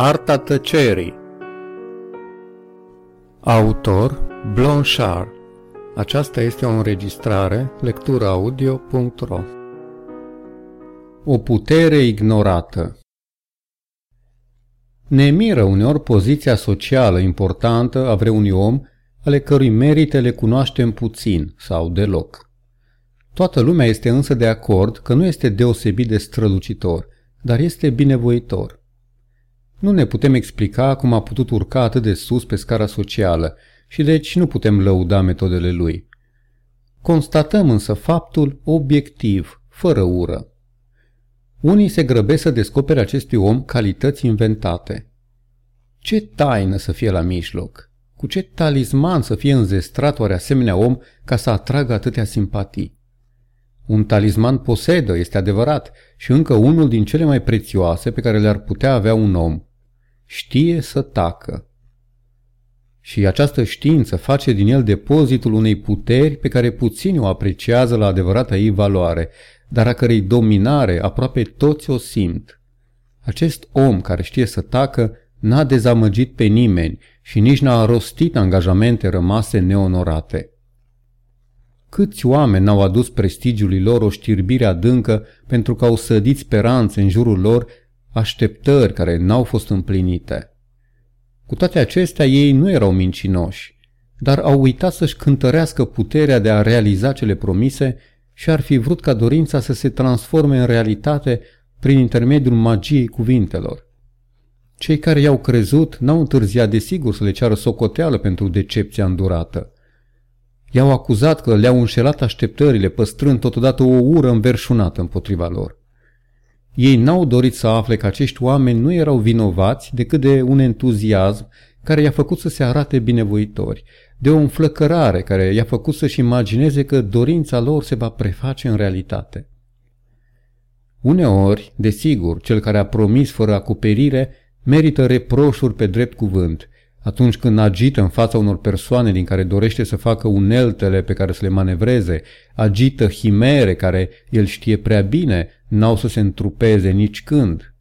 Arta tăcerii Autor Blanchard Aceasta este o înregistrare lecturaudio.ro O putere ignorată Ne miră uneori poziția socială importantă a vreunui om ale cărui merite le cunoaștem puțin sau deloc. Toată lumea este însă de acord că nu este deosebit de strălucitor, dar este binevoitor. Nu ne putem explica cum a putut urca atât de sus pe scara socială și deci nu putem lăuda metodele lui. Constatăm însă faptul obiectiv, fără ură. Unii se grăbesc să descopere acestui om calități inventate. Ce taină să fie la mijloc? Cu ce talisman să fie înzestrat oare asemenea om ca să atragă atâtea simpatii? Un talisman posedă, este adevărat, și încă unul din cele mai prețioase pe care le-ar putea avea un om știe să tacă. Și această știință face din el depozitul unei puteri pe care puțini o apreciază la adevărata ei valoare, dar a cărei dominare aproape toți o simt. Acest om care știe să tacă n-a dezamăgit pe nimeni și nici n-a rostit angajamente rămase neonorate. Câți oameni n-au adus prestigiului lor o știrbire adâncă pentru că au sădit speranțe în jurul lor așteptări care n-au fost împlinite. Cu toate acestea, ei nu erau mincinoși, dar au uitat să-și cântărească puterea de a realiza cele promise și ar fi vrut ca dorința să se transforme în realitate prin intermediul magiei cuvintelor. Cei care i-au crezut n-au întârziat desigur să le ceară socoteală pentru decepția îndurată. I-au acuzat că le-au înșelat așteptările, păstrând totodată o ură înverșunată împotriva lor. Ei n-au dorit să afle că acești oameni nu erau vinovați decât de un entuziasm care i-a făcut să se arate binevoitori, de o înflăcărare care i-a făcut să-și imagineze că dorința lor se va preface în realitate. Uneori, desigur, cel care a promis fără acoperire merită reproșuri pe drept cuvânt, atunci când agită în fața unor persoane din care dorește să facă uneltele pe care să le manevreze, agită chimere care el știe prea bine, n-au să se întrupeze nici când.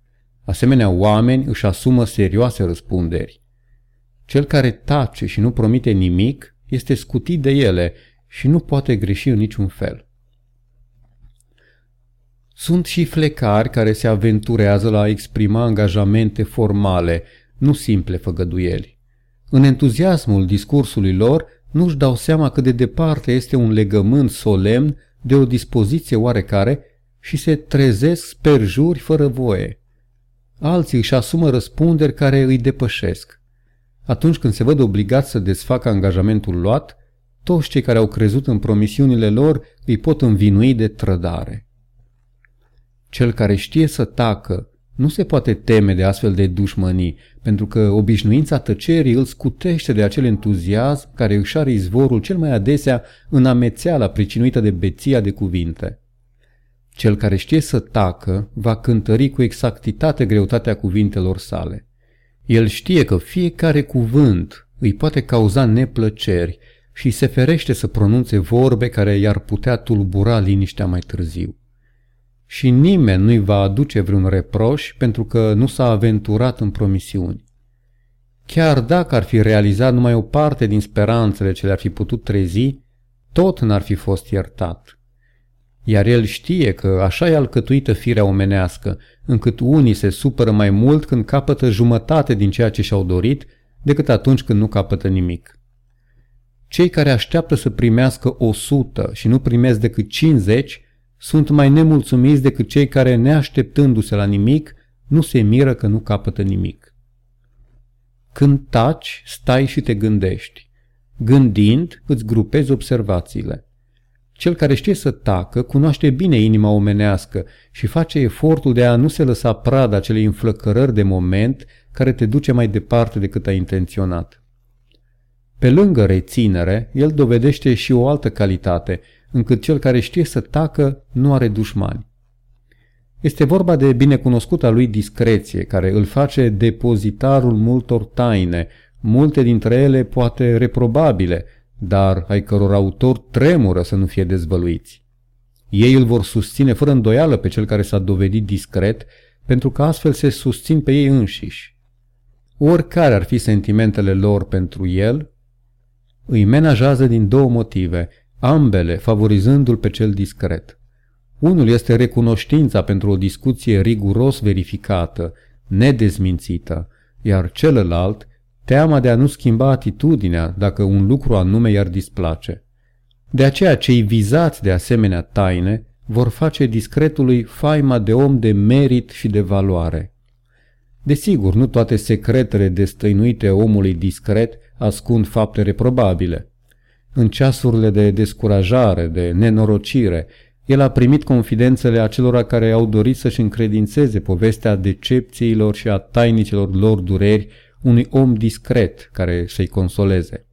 Asemenea oameni își asumă serioase răspunderi. Cel care tace și nu promite nimic este scutit de ele și nu poate greși în niciun fel. Sunt și flecari care se aventurează la a exprima angajamente formale, nu simple făgăduieli. În entuziasmul discursului lor, nu-și dau seama cât de departe este un legământ solemn de o dispoziție oarecare și se trezesc sperjuri fără voie. Alții își asumă răspunderi care îi depășesc. Atunci când se văd obligați să desfacă angajamentul luat, toți cei care au crezut în promisiunile lor îi pot învinui de trădare. Cel care știe să tacă nu se poate teme de astfel de dușmănii, pentru că obișnuința tăcerii îl scutește de acel entuziasm care își are izvorul cel mai adesea în amețeala pricinuită de beția de cuvinte. Cel care știe să tacă va cântări cu exactitate greutatea cuvintelor sale. El știe că fiecare cuvânt îi poate cauza neplăceri și se ferește să pronunțe vorbe care i-ar putea tulbura liniștea mai târziu și nimeni nu-i va aduce vreun reproș pentru că nu s-a aventurat în promisiuni. Chiar dacă ar fi realizat numai o parte din speranțele ce le-ar fi putut trezi, tot n-ar fi fost iertat. Iar el știe că așa e alcătuită firea omenească, încât unii se supără mai mult când capătă jumătate din ceea ce și-au dorit, decât atunci când nu capătă nimic. Cei care așteaptă să primească o sută și nu primesc decât 50 sunt mai nemulțumiți decât cei care, neașteptându-se la nimic, nu se miră că nu capătă nimic. Când taci, stai și te gândești. Gândind, îți grupezi observațiile. Cel care știe să tacă cunoaște bine inima omenească și face efortul de a nu se lăsa prada acelei înflăcărări de moment care te duce mai departe decât ai intenționat. Pe lângă reținere, el dovedește și o altă calitate – încât cel care știe să tacă nu are dușmani. Este vorba de binecunoscuta lui discreție, care îl face depozitarul multor taine, multe dintre ele poate reprobabile, dar ai căror autor tremură să nu fie dezvăluiți. Ei îl vor susține fără îndoială pe cel care s-a dovedit discret, pentru că astfel se susțin pe ei înșiși. oricare ar fi sentimentele lor pentru el, îi menajează din două motive, ambele favorizându-l pe cel discret. Unul este recunoștința pentru o discuție riguros verificată, nedezmințită, iar celălalt teama de a nu schimba atitudinea dacă un lucru anume i-ar displace. De aceea cei vizați de asemenea taine vor face discretului faima de om de merit și de valoare. Desigur, nu toate secretele destăinuite omului discret ascund fapte reprobabile. În ceasurile de descurajare, de nenorocire, el a primit confidențele acelora care au dorit să-și încredințeze povestea decepțiilor și a tainicelor lor dureri unui om discret care să-i consoleze.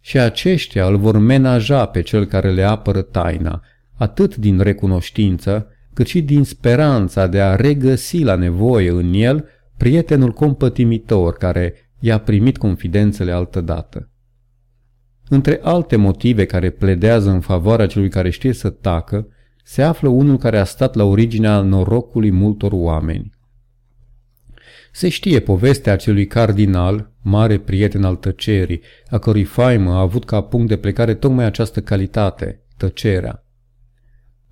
Și aceștia îl vor menaja pe cel care le apără taina, atât din recunoștință, cât și din speranța de a regăsi la nevoie în el prietenul compătimitor care i-a primit confidențele altădată. Între alte motive care pledează în favoarea celui care știe să tacă, se află unul care a stat la originea norocului multor oameni. Se știe povestea acelui cardinal, mare prieten al tăcerii, a cărui faimă a avut ca punct de plecare tocmai această calitate, tăcerea.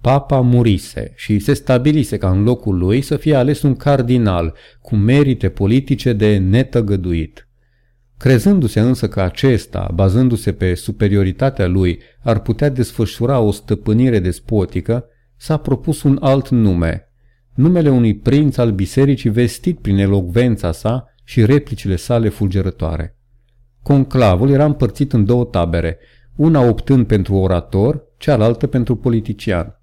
Papa murise și se stabilise ca în locul lui să fie ales un cardinal cu merite politice de netăgăduit. Crezându-se însă că acesta, bazându-se pe superioritatea lui, ar putea desfășura o stăpânire despotică, s-a propus un alt nume, numele unui prinț al bisericii vestit prin elocvența sa și replicile sale fulgerătoare. Conclavul era împărțit în două tabere, una optând pentru orator, cealaltă pentru politician.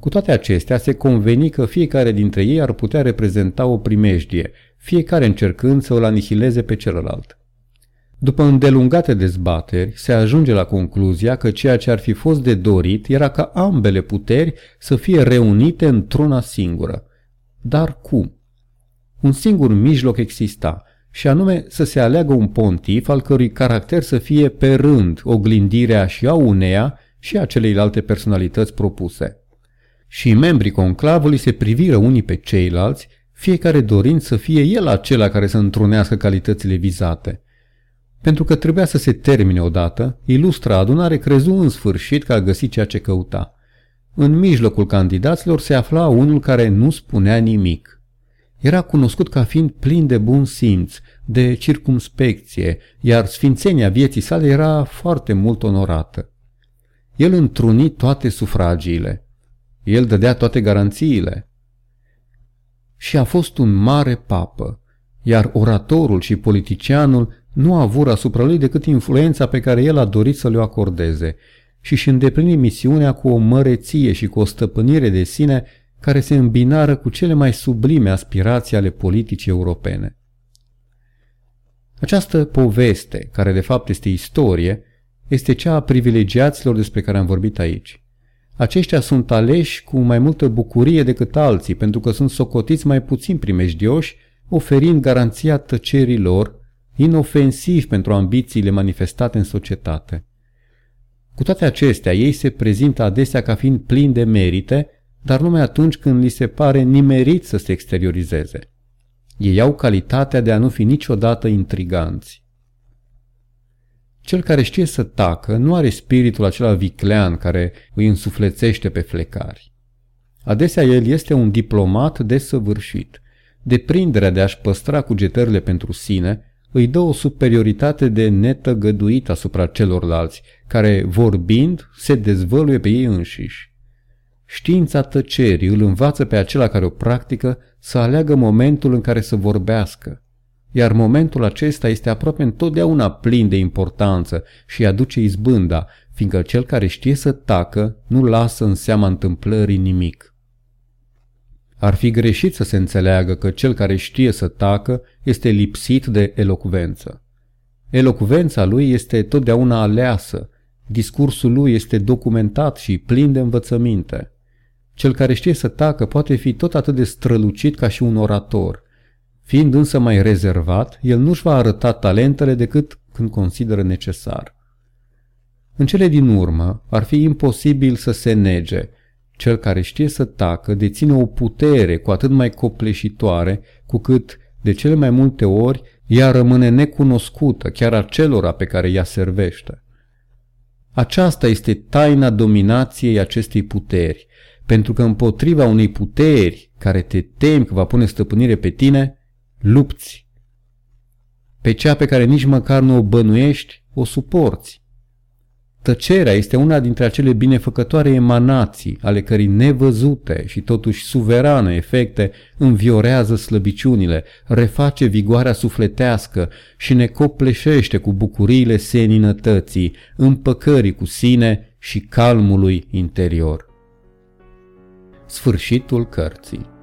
Cu toate acestea, se conveni că fiecare dintre ei ar putea reprezenta o primejdie, fiecare încercând să îl anihileze pe celălalt. După îndelungate dezbateri, se ajunge la concluzia că ceea ce ar fi fost de dorit era ca ambele puteri să fie reunite într-una singură. Dar cum? Un singur mijloc exista, și anume să se aleagă un pontif al cărui caracter să fie pe rând oglindirea și a uneia și a celeilalte personalități propuse. Și membrii conclavului se priviră unii pe ceilalți, fiecare dorind să fie el acela care să întrunească calitățile vizate – pentru că trebuia să se termine odată, ilustra adunare crezu în sfârșit că a găsit ceea ce căuta. În mijlocul candidaților se afla unul care nu spunea nimic. Era cunoscut ca fiind plin de bun simț, de circumspecție, iar sfințenia vieții sale era foarte mult onorată. El întruni toate sufragiile. El dădea toate garanțiile. Și a fost un mare papă, iar oratorul și politicianul nu a avut asupra lui decât influența pe care el a dorit să le acordeze și își îndeplini misiunea cu o măreție și cu o stăpânire de sine care se îmbinară cu cele mai sublime aspirații ale politicii europene. Această poveste, care de fapt este istorie, este cea a privilegiaților despre care am vorbit aici. Aceștia sunt aleși cu mai multă bucurie decât alții, pentru că sunt socotiți mai puțin primejdioși, oferind garanția tăcerii lor, inofensiv pentru ambițiile manifestate în societate. Cu toate acestea, ei se prezintă adesea ca fiind plini de merite, dar numai atunci când li se pare nimerit să se exteriorizeze. Ei au calitatea de a nu fi niciodată intriganți. Cel care știe să tacă nu are spiritul acela viclean care îi însuflețește pe flecari. Adesea el este un diplomat desăvârșit. Deprinderea de a-și păstra cugetările pentru sine îi dă o superioritate de netăgăduit asupra celorlalți, care, vorbind, se dezvăluie pe ei înșiși. Știința tăcerii îl învață pe acela care o practică să aleagă momentul în care să vorbească, iar momentul acesta este aproape întotdeauna plin de importanță și aduce izbânda, fiindcă cel care știe să tacă nu lasă în seama întâmplării nimic. Ar fi greșit să se înțeleagă că cel care știe să tacă este lipsit de elocvență. Elocvența lui este totdeauna aleasă, discursul lui este documentat și plin de învățăminte. Cel care știe să tacă poate fi tot atât de strălucit ca și un orator. Fiind însă mai rezervat, el nu-și va arăta talentele decât când consideră necesar. În cele din urmă, ar fi imposibil să se nege – Cel care știe să tacă deține o putere cu atât mai copleșitoare cu cât, de cele mai multe ori, ea rămâne necunoscută chiar acelora pe care ea servește. Aceasta este taina dominației acestei puteri, pentru că împotriva unei puteri care te temi că va pune stăpânire pe tine, lupți. Pe cea pe care nici măcar nu o bănuiești, o suporți. Tăcerea este una dintre acele binefăcătoare emanații ale cărei nevăzute și totuși suverane efecte înviorează slăbiciunile, reface vigoarea sufletească și ne copleșește cu bucuriile seninătății, împăcării cu sine și calmului interior. Sfârșitul cărții